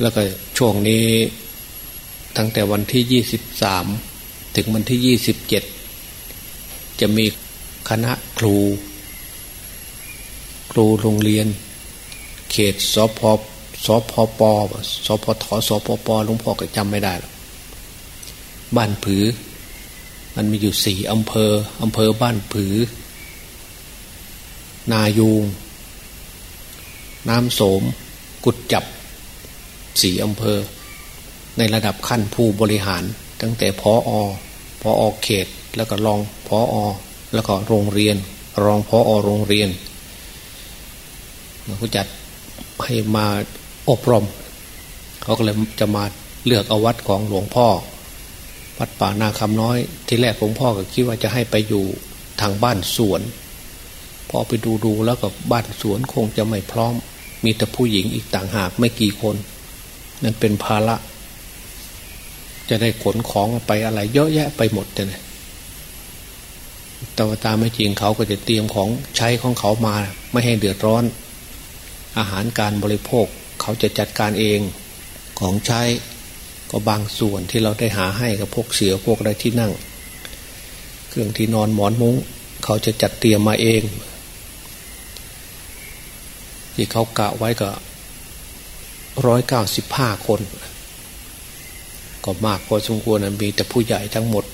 แล้วก็ช่วงนี้ตั้งแต่วันที่ยี่สิบสามถึงวันที่ยี่สิบเจ็ดจะมีคณะครู ครูโรงเรียน เขตสพสพปสพทสพปหลวงพ่อก็จำไม่ได้แล้วบ้านผือ มันมีอยู่สี่อำเภออำเภอบ้านผือ นายูง น้ำโสม กุดจับ สี่อำเภอ ในระดับขั้นผู้บริหาร ตั้งแต่พออพออเขต แล้วก็รองพออแล้วก็โรงเรียน รองพออโรงเรียนเขาจัดให้มาอบรม เขาก็เลยจะมาเลือกเอาวัดของหลวงพ่อ วัดป่านาคำน้อย ที่แรกหลวงพ่อก็คิดว่าจะให้ไปอยู่ทางบ้านสวน พอไปดูดูแล้วก็บ้านสวนคงจะไม่พร้อม มีแต่ผู้หญิงอีกต่างหากไม่กี่คน นั่นเป็นภาระ จะได้ขนของไปอะไร เยอะแยะไปหมดเลยแต่ว่าตามไม่จริงเขาก็จะเตรียมของใช้ของเขามา ไม่ให้เดือดร้อน อาหารการบริโภค เขาจะจัดการเองของใช้ก็บางส่วนที่เราได้หาให้กับพวกเสือพวกอะไรที่นั่ง เครื่องที่นอนหมอนมุง้ง เขาจะจัดเตรียมมาเอง ที่เขากะไว้ก็ ร้อยเก้าสิบห้าคน ก็มากพอสมควรนะมีแต่ผู้ใหญ่ทั้งหมด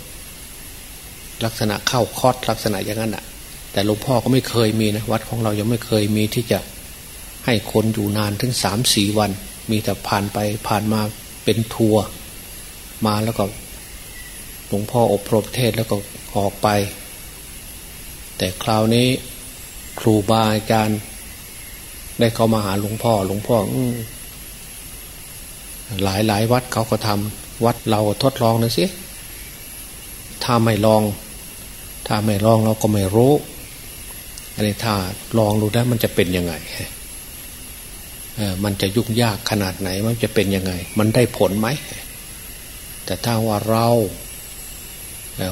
ลักษณะเข้าคอดลักษณะอย่างนั้นอะ แต่หลวงพ่อก็ไม่เคยมีนะวัดของเรายังไม่เคยมีที่จะให้คนอยู่นานถึงสามสี่วัน มีแต่ผ่านไปผ่านมาเป็นทัวร์มาแล้วก็หลวงพ่ออบรมเทศแล้วก็ออกไป แต่คราวนี้ครูบาอาจารย์ได้เข้ามาหาหลวงพ่อหลวงพ่อ หลายหลายวัดเขาก็ทำวัดเราทดลองนะสิถ้าไม่ลอง ถ้าไม่ลองเราก็ไม่รู้อันนี้ถ้าลองดูได้มันจะเป็นยังไงมันจะยุ่งยากขนาดไหน มันจะเป็นยังไง มันได้ผลไหม แต่ถ้าว่าเรา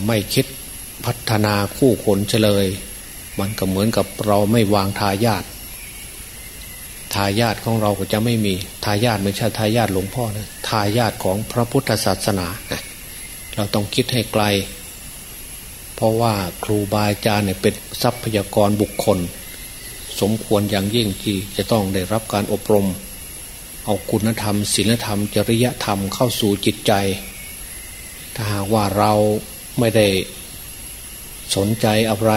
ไม่คิดพัฒนาคู่คนเฉลย มันก็เหมือนกับเราไม่วางทายาท ทายาทของเราก็จะไม่มีทายาทไม่ใช่ทายาทหลวงพ่อนะทายาทของพระพุทธศาสนา เราต้องคิดให้ไกล เพราะว่าครูบาอาจารย์เนี่ยเป็นทรัพยากรบุคคล สมควรอย่างยิ่งที่จะต้องได้รับการอบรม เอาคุณธรรมศีลธรรม จริยธรรมเข้าสู่จิตใจ ถ้าหากว่าเราไม่ได้สนใจอะไร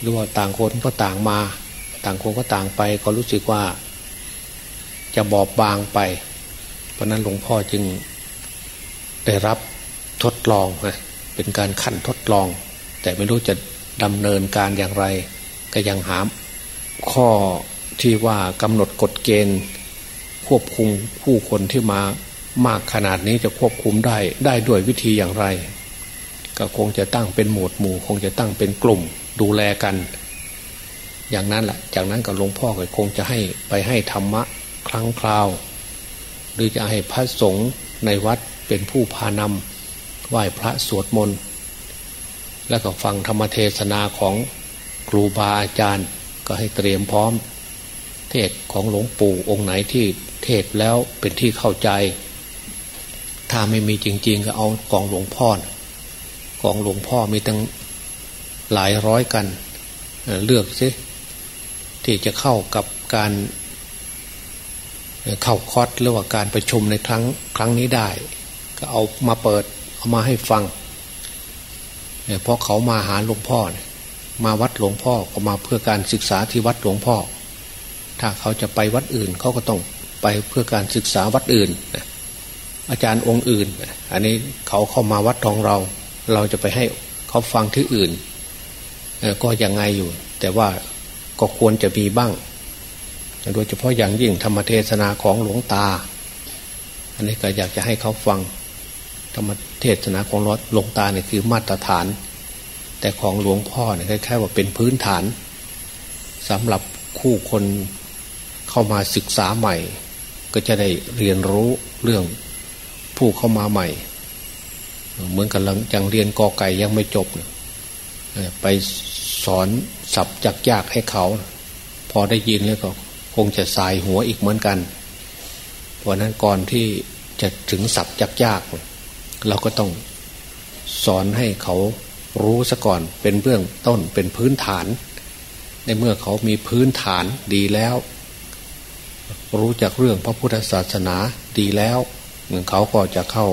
หรือว่าต่างคนก็ต่างมา ต่างคนก็ต่างไปก็รู้สึกว่า จะบอบบางไป เพราะนั้นหลวงพ่อจึงได้รับทดลองนะเป็นการขั้นทดลอง แต่ไม่รู้จะดำเนินการอย่างไร ก็ยังหาข้อที่ว่ากำหนดกฎเกณฑ์ ควบคุมผู้คนที่มามากขนาดนี้จะควบคุมได้ได้ด้วยวิธีอย่างไร ก็คงจะตั้งเป็นหมวดหมู่ คงจะตั้งเป็นกลุ่มดูแลกัน อย่างนั้นแหละจากนั้นก็หลวงพ่อก็คงจะให้ไปให้ธรรมะ ครั้งคราว หรือจะให้พระสงฆ์ในวัดเป็นผู้พานำไหว้พระสวดมนต์แล้วก็ฟังธรรมเทศนาของครูบาอาจารย์ก็ให้เตรียมพร้อม เทศของหลวงปู่องค์ไหนที่เทศแล้วเป็นที่เข้าใจ ถ้าไม่มีจริง ๆ ก็เอากองหลวงพ่อกองหลวงพ่อมีตั้งหลายร้อยกันเลือกซิที่จะเข้ากับการ เข้าคอร์สหรือว่าการประชุมในครั้งครั้งนี้ได้ ก็เอามาเปิดเอามาให้ฟังเพราะเขามาหาหลวงพ่อ มาวัดหลวงพ่อก็มาเพื่อการศึกษาที่วัดหลวงพ่อ ถ้าเขาจะไปวัดอื่นเขาก็ต้องไปเพื่อการศึกษาวัดอื่น อาจารย์องค์อื่น อันนี้เขาเข้ามาวัดของเรา เราจะไปให้เขาฟังที่อื่น ก็ยังไงอยู่ แต่ว่าก็ควรจะมีบ้าง โดยเฉพาะอย่างยิ่งธรรมเทศนาของหลวงตา อันนี้ก็อยากจะให้เขาฟัง ธรรมเทศนาของหลวงตาเนี่ยคือมาตรฐาน แต่ของหลวงพ่อเนี่ยคล้ายๆว่าเป็นพื้นฐานสำหรับคู่คนเข้ามาศึกษาใหม่ ก็จะได้เรียนรู้เรื่องผู้เข้ามาใหม่ เหมือนกับยังเรียนกอไก่ยังไม่จบ ไปสอนสับจักยากให้เขา พอได้ยินแล้วก็ คงจะสายหัวอีกเหมือนกันเพราะนั้นก่อนที่จะถึงศัพท์ยากๆเราก็ต้องสอนให้เขารู้ซะก่อนเป็นเบื้องต้นเป็นพื้นฐาน ในเมื่อเขามีพื้นฐานดีแล้ว รู้จักเรื่องพระพุทธศาสนาดีแล้วเขาก็จะเข้า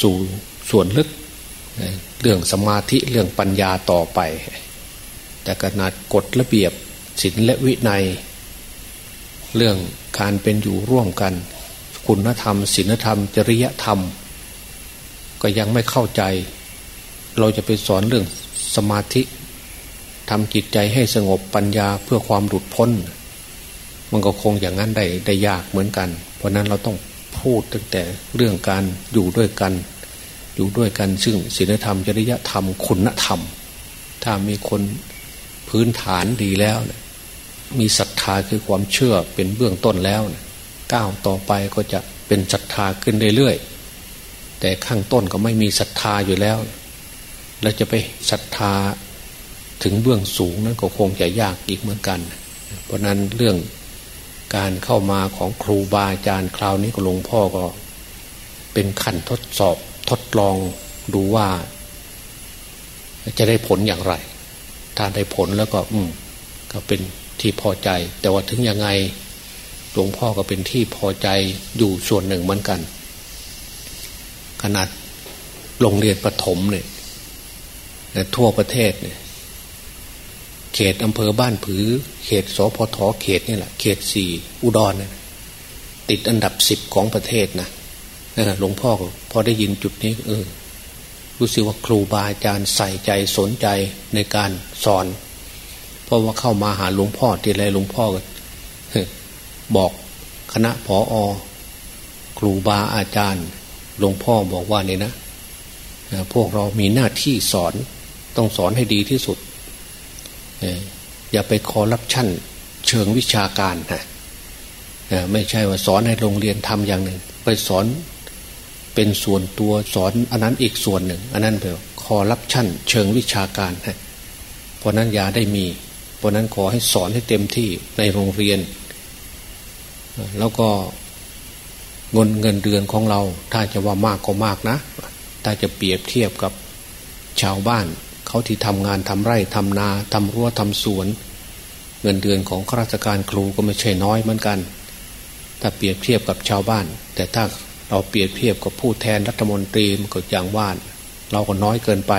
สู่ส่วนลึก เรื่องสมาธิเรื่องปัญญาต่อไป แต่ขนาดกฎระเบียบศีลและวินัย เรื่องการเป็นอยู่ร่วมกัน คุณธรรมศีลธรรม จริยธรรม ก็ยังไม่เข้าใจ เราจะไปสอนเรื่องสมาธิทำจิตใจให้สงบปัญญาเพื่อความหลุดพ้น มันก็คงอย่างนั้นได้ได้ยากเหมือนกัน เพราะนั้นเราต้องพูดตั้งแต่เรื่องการอยู่ด้วยกัน อยู่ด้วยกันซึ่งศีลธรรม จริยธรรม คุณธรรม ถ้ามีคนพื้นฐานดีแล้ว มีศรัทธาคือความเชื่อเป็นเบื้องต้นแล้วก้าวต่อไปก็จะเป็นศรัทธาขึ้นเรื่อยๆแต่ข้างต้นก็ไม่มีศรัทธาอยู่แล้ว แล้วจะไปศรัทธาถึงเบื้องสูงนั้นก็คงจะยากอีกเหมือนกัน เพราะนั้นเรื่องการเข้ามาของครูบาอาจารย์คราวนี้ก็หลวงพ่อก็ เป็นขั้นทดสอบทดลองดูว่า จะได้ผลอย่างไร ถ้าได้ผลแล้วก็ อืมก็เป็น ที่พอใจ แต่ว่าถึงยังไงหลวงพ่อก็เป็นที่พอใจอยู่ส่วนหนึ่งเหมือนกัน ขนาดโรงเรียนประถมเนี่ยทั่วประเทศเนี่ยเขตอำเภอบ้านผือ เขตสพทเขตนี่แหละ เขตสี่อุดรเนี่ยติดอันดับสิบของประเทศนะหลวงพ่อพอได้ยินจุดนี้ เออ รู้สึกว่าครูบาอาจารย์ใส่ใจสนใจในการสอน เพราะว่าเข้ามาหาหลวงพ่อทีไรหลวงพ่อก็บอกคณะผออครูบาอาจารย์หลวงพ่อบอกว่าเนี่ยนะพวกเรามีหน้าที่สอนต้องสอนให้ดีที่สุด อย่าไปคอรับชั่นเชิงวิชาการนะไม่ใช่ว่าสอนให้โรงเรียนทำอย่างหนึ่ง ไปสอนเป็นส่วนตัวสอนอันนั้นอีกส่วนหนึ่ง อันนั้นเป็นคอรับชั่นเชิงวิชาการฮะเพราะนั้นยาได้มี ราะนั้นขอให้สอนให้เต็มที่ในโรงเรียน แล้วก็เงินเงินเดือนของเรา ถ้าจะว่ามากก็มากนะ ถ้าจะเปรียบเทียบกับชาวบ้าน เขาที่ทำงานทำไร่ทำนาทำรั้วทำสวน เงินเดือนของข้าราชการครูก็ไม่ใช่น้อยเหมือนกัน ถ้าเปรียบเทียบกับชาวบ้าน แต่ถ้าเราเปรียบเทียบกับผู้แทนรัฐมนตรีมันก็อย่างว่านเราก็น้อยเกินไป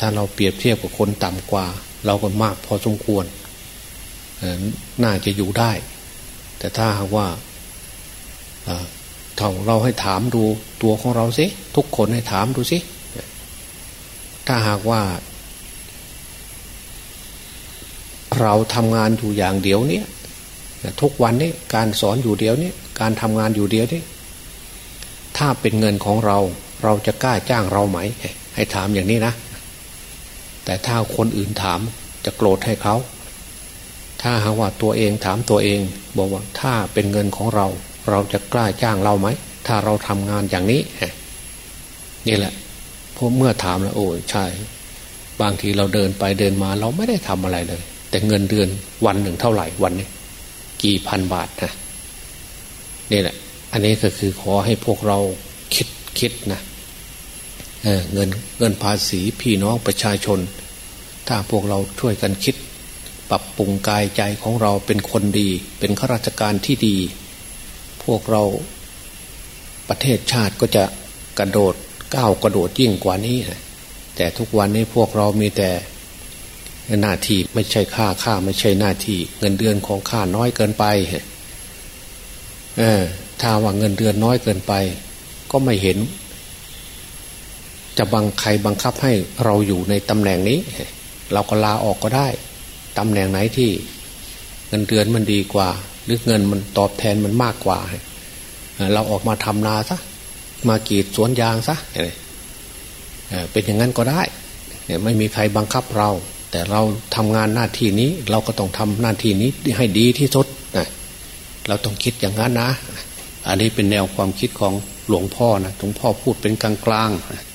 ถ้าเราเปรียบเทียบกับคนต่ำกว่า เราก็มากพอสมควรน่าจะอยู่ได้ แต่ถ้าหากว่าถ้าเราให้ถามดูตัวของเราสิทุกคนให้ถามดูสิถ้าหากว่า เราทำงานอยู่อย่างเดียวนี้ทุกวันนี้การสอนอยู่เดียวนี้การทำงานอยู่เดียวนี้ถ้าเป็นเงินของเรา เราจะกล้าจ้างเราไหม ให้ถามอย่างนี้นะ แต่ถ้าคนอื่นถามจะโกรธให้เขา ถ้าหากว่าตัวเองถามตัวเอง บอกว่าถ้าเป็นเงินของเรา เราจะกล้าจ้างเราไหม ถ้าเราทำงานอย่างนี้นี่แหละพอเมื่อถามแล้วโอ้ใช่ บางทีเราเดินไปเดินมาเราไม่ได้ทำอะไรเลย แต่เงินเดือนวันหนึ่งเท่าไหร่วันนี้กี่พันบาทนะนี่แหละ อันนี้ก็คือขอให้พวกเราคิดคิดนะ เเงินเงินภาษีพี่น้องประชาชน ถ้าพวกเราช่วยกันคิด ปรับปรุงกายใจของเราเป็นคนดี เป็นข้าราชการที่ดี พวกเราประเทศชาติก็จะกระโดดก้าวกระโดดยิ่งกว่านี้ แต่ทุกวันนี้พวกเรามีแต่หน้าที่ไม่ใช่ค่าค่าไม่ใช่หน้าที่ เงินเดือนของข้าน้อยเกินไปเออถ้าว่าเงินเดือนน้อยเกินไป ก็ไม่เห็น จะบังใครบังคับให้เราอยู่ในตำแหน่งนี้ เราก็ลาออกก็ได้ตำแหน่งไหนที่เงินเดือนมันดีกว่า หรือเงินมันตอบแทนมันมากกว่า เราออกมาทำนาซะมากรีดสวนยางซะเป็นอย่างนั้นก็ได้ไม่มีใครบังคับเรา แต่เราทำงานหน้าที่นี้ เราก็ต้องทำหน้าที่นี้ให้ดีที่สุดนะเราต้องคิดอย่างนั้นนะ อันนี้เป็นแนวความคิดของหลวงพ่อนะหลวงพ่อพูดเป็นกลางๆ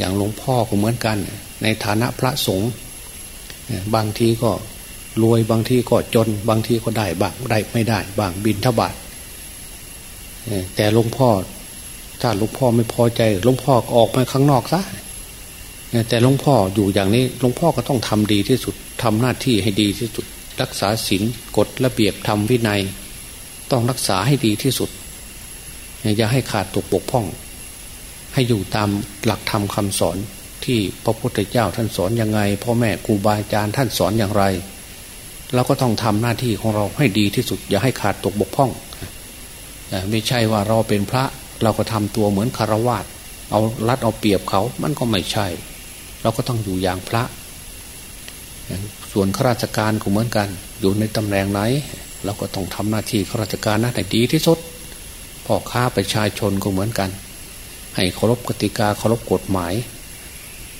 อย่างหลวงพ่อก็เหมือนกัน ในฐานะพระสงฆ์บางทีก็รวยบางทีก็จน บางทีก็ได้บ้างได้ไม่ได้บางบินทบาทแต่หลวงพ่อถ้าหลวงพ่อไม่พอใจหลวงพ่อออกมาข้างนอกซะแต่หลวงพ่ออยู่อย่างนี้หลวงพ่อก็ต้องทำดีที่สุดทำหน้าที่ให้ดีที่สุด รักษาศีลกฎระเบียบธรรมวินัย ต้องรักษาให้ดีที่สุดอย่าให้ขาดตกบกพร่อง ให้อยู่ตามหลักธรรมคาสอนที่พระพุทธเจ้าท่านสอนยังไงพ่อแม่ครูบาอาจารย์ท่านสอนอย่างไรเราก็ต้องทำหน้าที่ของเราให้ดีที่สุด อย่าให้ขาดตกบกพร่องไม่ใช่ว่าเราเป็นพระเราก็ทำตัวเหมือนคารวาสเอารัดเอาเปรียบเขามันก็ไม่ใช่ เราก็ต้องอยู่อย่างพระ ส่วนข้าราชการก็เหมือนกัน อยู่ในตำแหน่งไหน เราก็ต้องทำหน้าที่ข้าราชการนั้นให้ดีที่สุดพ่อค้าประชาชนก็เหมือนกัน ให้เคารพกติกาเคารพกฎหมาย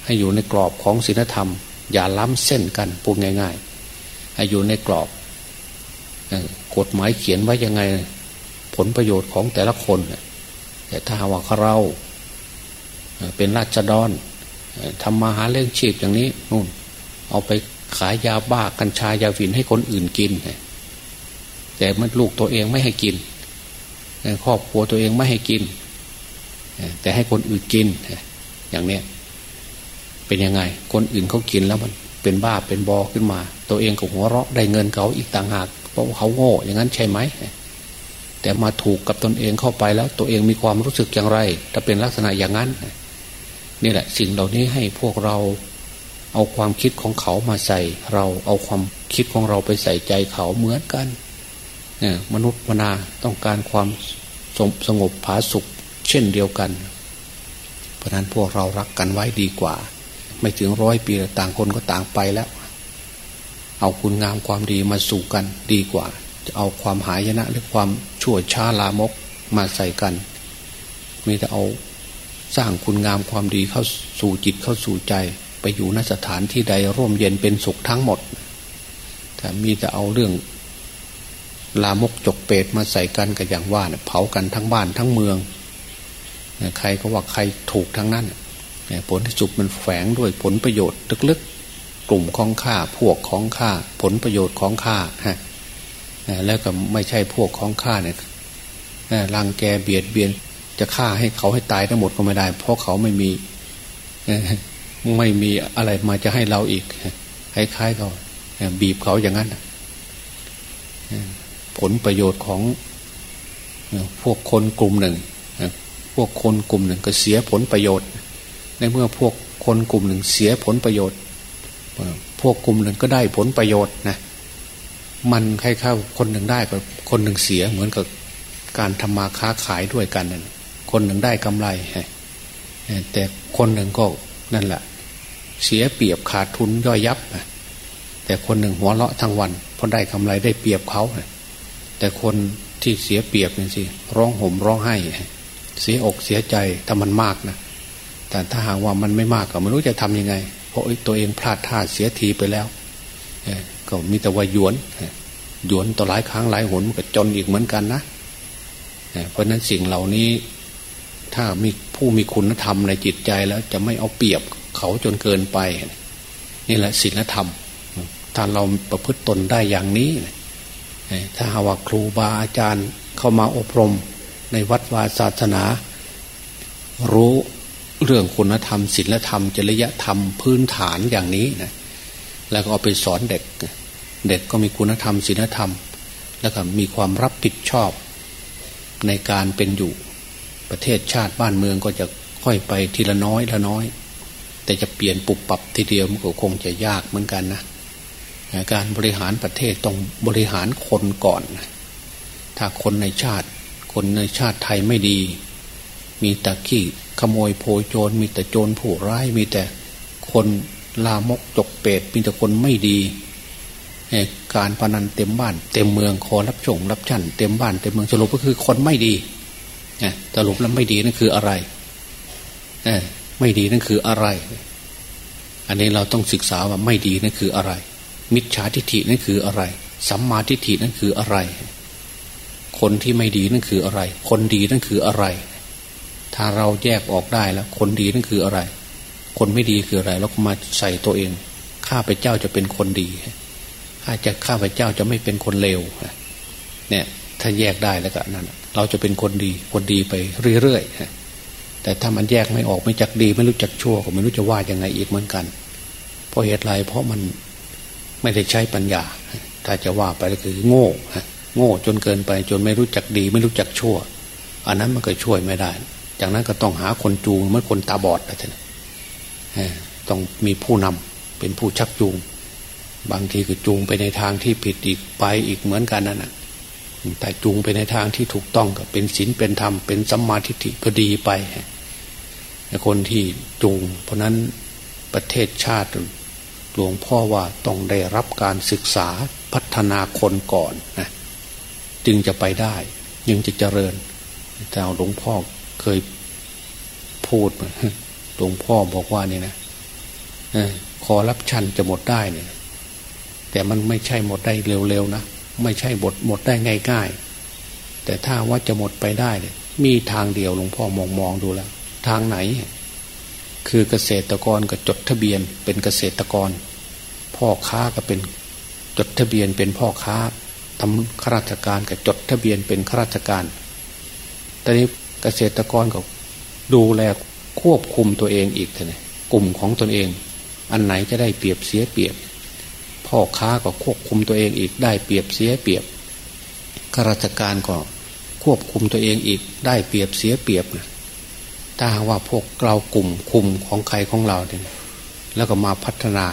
ให้อยู่ในกรอบของศีลธรรม อย่าล้ำเส้นกันพูดง่าย ๆ ให้อยู่ในกรอบกฎหมายเขียนไว้ยังไงผลประโยชน์ของแต่ละคน แต่ถ้าว่าเราเป็นราชดรทำมาหาเรื่องชีพอย่างนี้นู่น เอาไปขายยาบ้ากัญชายาฝิ่นให้คนอื่นกิน แต่มันลูกตัวเองไม่ให้กินครอบครัวตัวเองไม่ให้กิน แต่ให้คนอื่นกินอย่างเนี้ยเป็นยังไง คนอื่นเขากินแล้วมันเป็นบ้าเป็นบอขึ้นมา ตัวเองก็หัวเราะได้เงินเขาอีกต่างหากเพราะเขาโง่อย่างนั้นใช่ไหมแต่มาถูกกับตนเองเข้าไปแล้ว ตัวเองมีความรู้สึกอย่างไร ถ้าเป็นลักษณะอย่างนั้นนี่แหละ สิ่งเหล่านี้ให้พวกเราเอาความคิดของเขามาใส่ เราเอาความคิดของเราไปใส่ใจเขาเหมือนกันเนี่ยมนุษย์มนาต้องการความสงบผาสุข เช่นเดียวกัน เพราะนั้นพวกเรารักกันไว้ดีกว่า ไม่ถึงร้อยปีต่างคนก็ต่างไปแล้ว เอาคุณงามความดีมาสู่กันดีกว่า จะเอาความหายนะหรือความชั่วช้าลามกมาใส่กัน มีแต่เอาสร้างคุณงามความดีเข้าสู่จิตเข้าสู่ใจ ไปอยู่นสถานที่ใดร่มเย็นเป็นสุขทั้งหมด แต่มีแต่เอาเรื่องลามกจกเปรตมาใส่กันกับอย่างว่าเเผากันทั้งบ้านทั้งเมือง ใครก็ว่าใครถูกทั้งนั้นผลที่สุดมันแฝงด้วยผลประโยชน์ลึกๆ กลุ่มของข้าพวกของข้าผลประโยชน์ของข้าฮะแล้วก็ไม่ใช่พวกของข้าเนี่ยรังแกเบียดเบียนจะฆ่าให้เขาให้ตายทั้งหมดก็ไม่ได้ เพราะเขาไม่มีไม่มีอะไรมาจะให้เราอีกคล้ายๆเขาบีบเขาอย่างนั้นผลประโยชน์ของพวกคนกลุ่มหนึ่ง พวกคนกลุ่มหนึ่งก็เสียผลประโยชน์ ในเมื่อพวกคนกลุ่มหนึ่งเสียผลประโยชน์ พวกกลุ่มหนึ่งก็ได้ผลประโยชน์นะมันใครเข้าคนหนึ่งได้กับคนหนึ่งเสียเหมือนกับการทำมาค้าขายด้วยกันนั่นคนหนึ่งได้กำไรแต่คนหนึ่งก็นั่นแหละ เสียเปรียบขาดทุนย่อยยับแต่คนหนึ่งหัวเราะทั้งวันพอได้กำไรได้เปรียบเขาแต่คนที่เสียเปรียบนี่สิร้องห่มร้องไห้ เสียอกเสียใจถ้ามันมากนะแต่ถ้าหากว่ามันไม่มากก็ไม่รู้จะทำยังไง เพราะตัวเองพลาดท่าเสียทีไปแล้วก็มีแต่ว่าหยวนหยวนต่อหลายครั้งหลายหนก็จนอีกเหมือนกันนะเพราะนั้นสิ่งเหล่านี้ ถ้ามีผู้มีคุณธรรมในจิตใจแล้วจะไม่เอาเปรียบเขาจนเกินไป นี่แหละศีลธรรมถ้าเราประพฤติตนได้อย่างนี้ถ้าหาว่าครูบาอาจารย์เข้ามาอบรม ในวัดวาศาสนา รู้เรื่องคุณธรรมศีลธรรม จริยธรรมพื้นฐานอย่างนี้นะแล้วก็เอาไปสอนเด็ก เด็กก็มีคุณธรรมศีลธรรม แล้วก็มีความรับผิดชอบ ในการเป็นอยู่ประเทศชาติบ้านเมืองก็จะค่อยไปทีละน้อยละน้อย แต่จะเปลี่ยนปุบปรับทีเดียวมันก็คงจะยากเหมือนกันนะการบริหารประเทศต้องบริหารคนก่อน ถ้าคนในชาติ คนในชาติไทยไม่ดี มีแต่ขี้ขโมยโพยโจรมีแต่โจรผู้ร้ายมีแต่คนลามกจกเปรตมีแต่คนไม่ดีการพนันเต็มบ้าน เต็มเมืองคอรับชงรับชั้นเต็มบ้านเต็มเมืองสรุปก็คือคนไม่ดีสรุปแล้วไม่ดีนั่นคืออะไรไม่ดีนั่นคืออะไร อันนี้เราต้องศึกษาว่าไม่ดีนั่นคืออะไร มิจฉาทิฏฐินั่นคืออะไร สัมมาทิฏฐินั่นคืออะไร คนที่ไม่ดีนั่นคืออะไร คนดีนั่นคืออะไร ถ้าเราแยกออกได้แล้ว คนดีนั่นคืออะไร คนไม่ดีคืออะไร แล้วก็มาใส่ตัวเอง ข้าพเจ้าจะเป็นคนดี ข้าจะข้าพเจ้าจะไม่เป็นคนเลวเนี่ย ถ้าแยกได้แล้วก็นั่นเราจะเป็นคนดี คนดีไปเรื่อยๆแต่ถ้ามันแยกไม่ออกไม่จักดี ไม่รู้จักชั่วก็ไม่รู้จะว่ายังไงอีกเหมือนกัน เพราะเหตุไรเพราะมันไม่ได้ใช้ปัญญา ถ้าจะว่าไปก็คือโง่ โง่จนเกินไปจนไม่รู้จักดี ไม่รู้จักชั่ว อันนั้นมันก็ช่วยไม่ได้ จากนั้นก็ต้องหาคนจูงเมื่อคนตาบอดอะไรต้องมีผู้นำเป็นผู้ชักจูง บางทีก็จูงไปในทางที่ผิดอีกไปอีกเหมือนกันนั่นแหะแต่จูงไปในทางที่ถูกต้องก็เป็นศีลเป็นธรรมเป็นสัมมาทิฏฐิก็ดีไปคนที่จูง เพราะนั้นประเทศชาติหลวงพ่อว่าต้องได้รับการศึกษาพัฒนาคนก่อนนะ จึงจะไปได้ยังจะเจริญแต่หลวงพ่อเคยพูดหลวงพ่อบอกว่านี่นะคอรับชันจะหมดได้เนี่ย แต่มันไม่ใช่หมดได้เร็วๆนะไม่ใช่บทหมดได้ง่ายๆแต่ถ้าว่าจะหมดไปได้เนี่ยมีทางเดียวหลวงพ่อมองมองดูแล้ว ทางไหน คือเกษตรกรก็จดทะเบียนเป็นเกษตรกร พ่อค้าก็เป็นจดทะเบียนเป็นพ่อค้า ทำข้าราชการก็จดทะเบียนเป็นข้าราชการ ตอนนี้เกษตรกรก็ดูแลควบคุมตัวเองอีกเลยกลุ่มของตนเอง อันไหนจะได้เปรียบเสียเปรียบ พ่อค้าก็ควบคุมตัวเองอีกได้เปรียบเสียเปรียบข้าราชการก็ควบคุมตัวเองอีกได้เปรียบเสียเปรียบนะถ้าว่าพวกเรากลุ่มคุมของใครของเราเนี่ยแล้วก็มาพัฒนา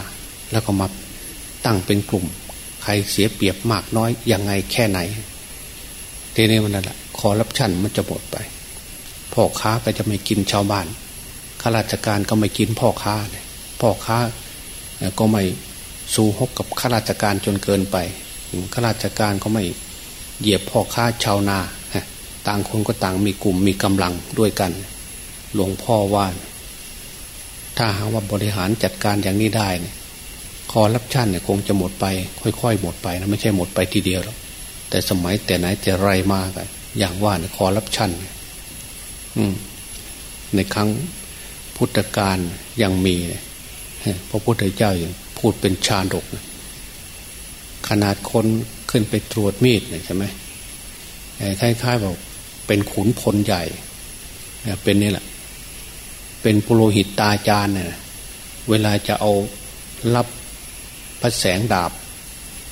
แล้วก็มาตั้งเป็นกลุ่ม รเสียเปรียบมากน้อยยังไงแค่ไหนทีนี้มันนั่นแหละคอรับชั่นมันจะหมดไปพ่อค้าก็จะไม่กินชาวบ้านข้าราชการก็ไม่กินพ่อค้าพ่อค้าก็ไม่สู้ฮกกับข้าราชการจนเกินไปข้าราชการก็ไม่เหยียบพ่อค้าชาวนาต่างคนก็ต่างมีกลุ่มมีกำลังด้วยกัน หลวงพ่อว่า ถ้าหากว่าบริหารจัดการอย่างนี้ได้เนี่ย คอรับชั่นเนี่ยคงจะหมดไป ค่อยๆ หมดไปนะไม่ใช่หมดไปทีเดียวหรอกแต่สมัยแต่ไหนแต่ไรมากันอย่างว่าเนี่ยคอรับชั่นอืมในครั้งพุทธกาลยังมีเนี่ยพระพุทธเจ้าอย่างพูดเป็นชาดก ขนาดคนขึ้นไปตรวจมีดเนี่ยใช่ไหมคล้ายๆบอกเป็นขุนพลใหญ่เป็นนี่แหละ เป็นปุโรหิตตาจารย์เนี่ยเวลาจะเอารับ พระแสงดาบ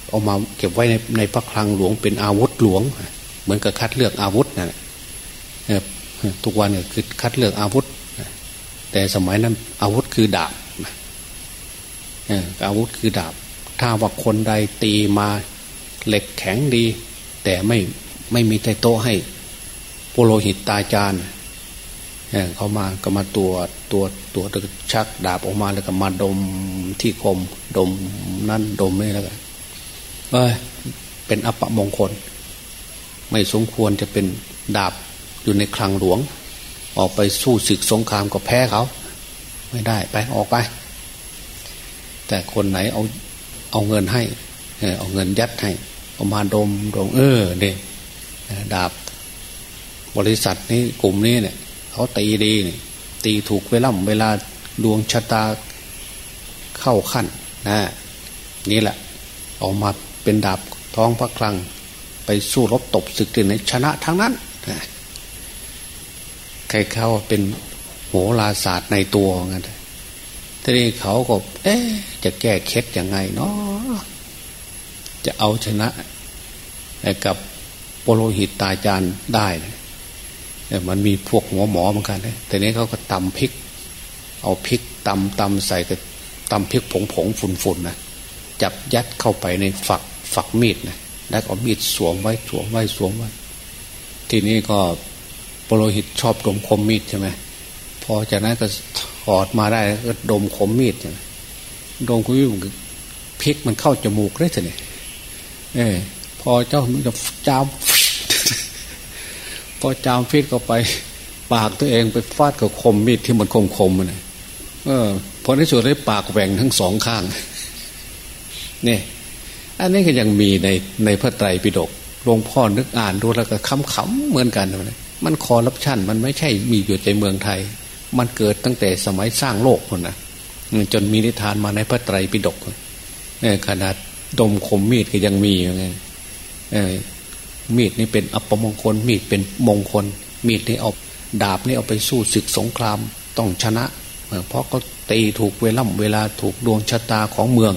เอามาเก็บไว้ในในพระคลังหลวงเป็นอาวุธหลวง เหมือนกับคัดเลือกอาวุธนะ่ะทุกวันเนี่ยคือคัดเลือกอาวุธ แต่สมัยนั้นอาวุธคือดาบอาวุธคือดาบ ถ้าว่าคนใดตีมาเหล็กแข็งดี แต่ไม่ไม่มีใต้โต๊ะให้โปโลหิตตาจารย์เขามาก็มาตัวจ ตัวตัวชักดาบออกมาแล้วก็มาดมที่คม ดมนั่นดมนี่แล้วกันเอ้ยเป็นอัปมงคล ไม่สมควรจะเป็นดาบอยู่ในคลังหลวง ออกไปสู้ศึกสงครามก็แพ้เขา ไม่ได้ไปออกไป แต่คนไหนเอาเอาเงินให้เอาเงินยัดให้เอามาดมดมเออเด็ดาบบริษัทนี้กลุ่มนี้เนี่ยเขาตีดีเนี่ย ตีถูกเวลาเวลาดวงชะตาเข้าขั้นนะนี่แหละออกมาเป็นดาบท้องพระคลัง ไปสู้รบตบศึกที่ไหนชนะทั้งนั้นใครเข้าเป็นโหราศาสตร์ในตัวงั้นทีนี้เขาก็ เอ๊จะแก้เคล็ดยังไงเนาะจะเอาชนะกับโปโลหิตตาจารย์ได้ มันมีพวกหมอหมอเหมือนกันแต่นี้เขาก็ตำพริก เอาพริกตำตำใส่กับตำพริกผงผงฝุ่นฝุ่นนะจับยัดเข้าไปในฝักฝักมีดนะแล้วเอามีดสวมไว้สวมไว้สวมไว้ ทีนี้ก็โปรหิตชอบดมคมมีดใช่ไหมพอจากนั้นก็ถอดมาได้ก็ดมคมมีดใช่ไหมดมคมมีดพริกมันเข้าจมูกได้เลยเออพอเจ้ามันจะจาม อจามฟิดเข้าไป ปากตัวเองไปฟาดกับคมมีดที่มันคมคมมันเออพอในสุดได้ปากแหว่งทั้งสองข้างเนี่ยอันนี้ก็ยังมีในในพระไตรปิฎกหลวงพ่อนึกอ่านดูแล้วก็ขำๆเหมือนกันเลยมันคอรับชั่นมันไม่ใช่มีอยู่ในเมืองไทย มันเกิดตั้งแต่สมัยสร้างโลกคนนะจนมีนิทานมาในพระไตรปิฎกเนี่ยขนาดดมคมมีดก็ยังมีอย่างเงี้ย มีดนี่เป็นอัปมงคล มีดเป็นมงคล มีดนี่เอาดาบนี่เอาไปสู้ศึกสงครามต้องชนะ เพราะก็ตีถูกเวล่ำเวลาถูกดวงชะตาของเมือง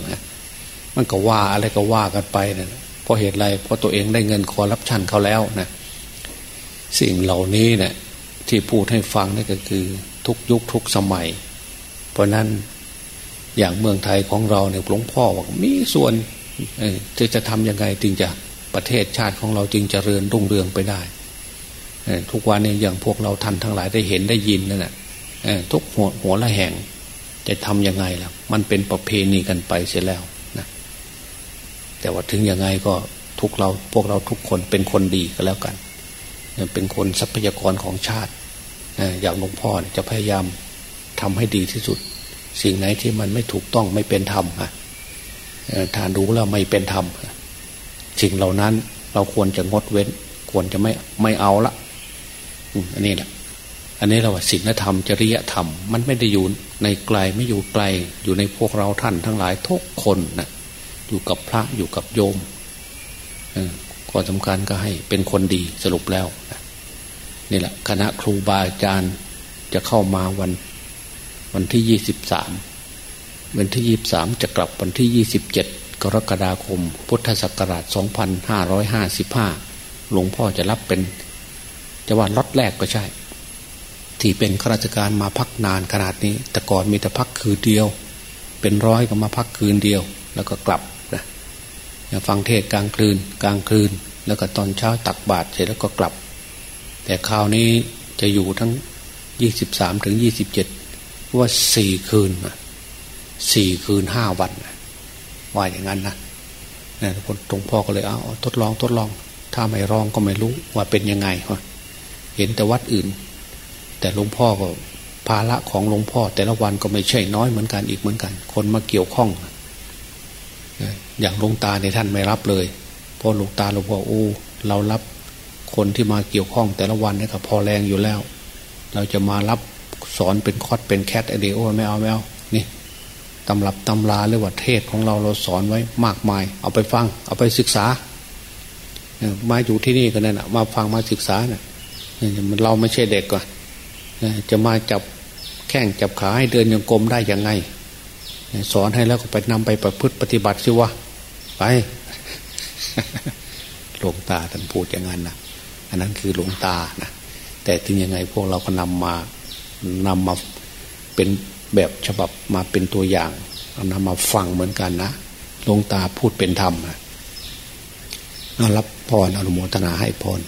มันก็ว่าอะไรก็ว่ากันไปนะเพราะเหตุไรเพราะตัวเองได้เงินคอรับชันเขาแล้วนะสิ่งเหล่านี้เนะี่ยที่พูดให้ฟังนี่ก็คือทุกยุคทุกสมัย เพราะนั้นอย่างเมืองไทยของเราเนี่ยหลวงพ่อบอกมีส่วนจะจะทำยังไงจึงจะ ประเทศชาติของเราจึงจริญรุ่งเรืองไปได้ทุกวันนี้อย่างพวกเราทันทั้งหลายได้เห็นได้ยินนั่นแหละทุกหัวหัวละแห่ง จะทำยังไงล่ะ มันเป็นประเพณีกันไปเสียแล้วนะแต่ว่าถึงยังไงก็ทุกเราพวกเราทุกคนเป็นคนดีก็แล้วกัน เป็นคนทรัพยากรของชาติอย่างหลวงพ่อจะพยายามทำให้ดีที่สุด สิ่งไหนที่มันไม่ถูกต้องไม่เป็นธรรมถ้ารู้แล้วไม่เป็นธรรม สิ่งเหล่านั้น เราควรจะงดเว้น ควรจะไม่ไม่เอาละอันนี้แหละ อันนี้เราว่าศีลธรรมจริยธรรม มันไม่ได้อยู่ในไกลไม่อยู่ไกล อยู่ในพวกเราท่านทั้งหลายทุกคนนะอยู่กับพระอยู่กับโยมก็สำคัญก็ให้เป็นคนดีสรุปแล้วนี่แหละคณะครูบาอาจารย์จะเข้ามาวัน วันที่ยี่สิบสามวันที่ยี่สามจะกลับวันที่ยี่สิบเจ็ด กรกฎาคม พุทธศักราชสองพันห้าร้อยห้าสิบห้าหลวงพ่อจะรับเป็น จะว่าล็อตแรกก็ใช่ ที่เป็นข้าราชการมาพักนานขนาดนี้ แต่ก่อนมีแต่พักคืนเดียว เป็นร้อยก็มาพักคืนเดียว แล้วก็กลับนะฟังเทศกลางคืนกลางคืน แล้วก็ตอนเช้าตักบาตรเสร็จแล้วก็กลับ แต่คราวนี้จะอยู่ทั้งยี่สิบสามถึงยี่สิบเจ็ดว่าสี่คืนสี่คืนห้าวัน ว่าอย่างนั้นนะนะคนตรงพ่อก็เลยเอาทดลองทดลอง ถ้าไม่ลองก็ไม่รู้ว่าเป็นยังไงเห็นแต่วัดอื่น แต่หลวงพ่อก็ภาระของหลวงพ่อ แต่ละวันก็ไม่ใช่น้อยเหมือนกันอีกเหมือนกัน คนมาเกี่ยวข้องอย่างหลวงตาในท่านไม่รับเลยเพราะหลวงตาหลวงพ่อโอ้เรารับคนที่มาเกี่ยวข้องแต่ละวันนี่ก็พอแรงอยู่แล้ว เราจะมารับสอนเป็นคอดเป็นแคทไอเดียโอไม่เอาไม่เอานี่ ตำรับตำราหรือว่าเทศของเราเราสอนไว้มากมาย เอาไปฟัง เอาไปศึกษามาอยู่ที่นี่กันนั่นมาฟังมาศึกษาเนี่ยเราไม่ใช่เด็กกว่าจะมาจับแข้งจับขาให้เดินยังกลมได้ยังไง สอนให้แล้วก็ไปนำไปประพฤติปฏิบัติสิวะไปหลวงตาท่านพูดอย่างนั้นนะอันนั้นคือหลวงตานะแต่ถึงยังไงพวกเราก็นำมานำมาเป็น แบบฉบับมาเป็นตัวอย่างเอานำมาฟังเหมือนกันนะลงตาพูดเป็นธรรมนะรับพรอนุโมทนาให้พร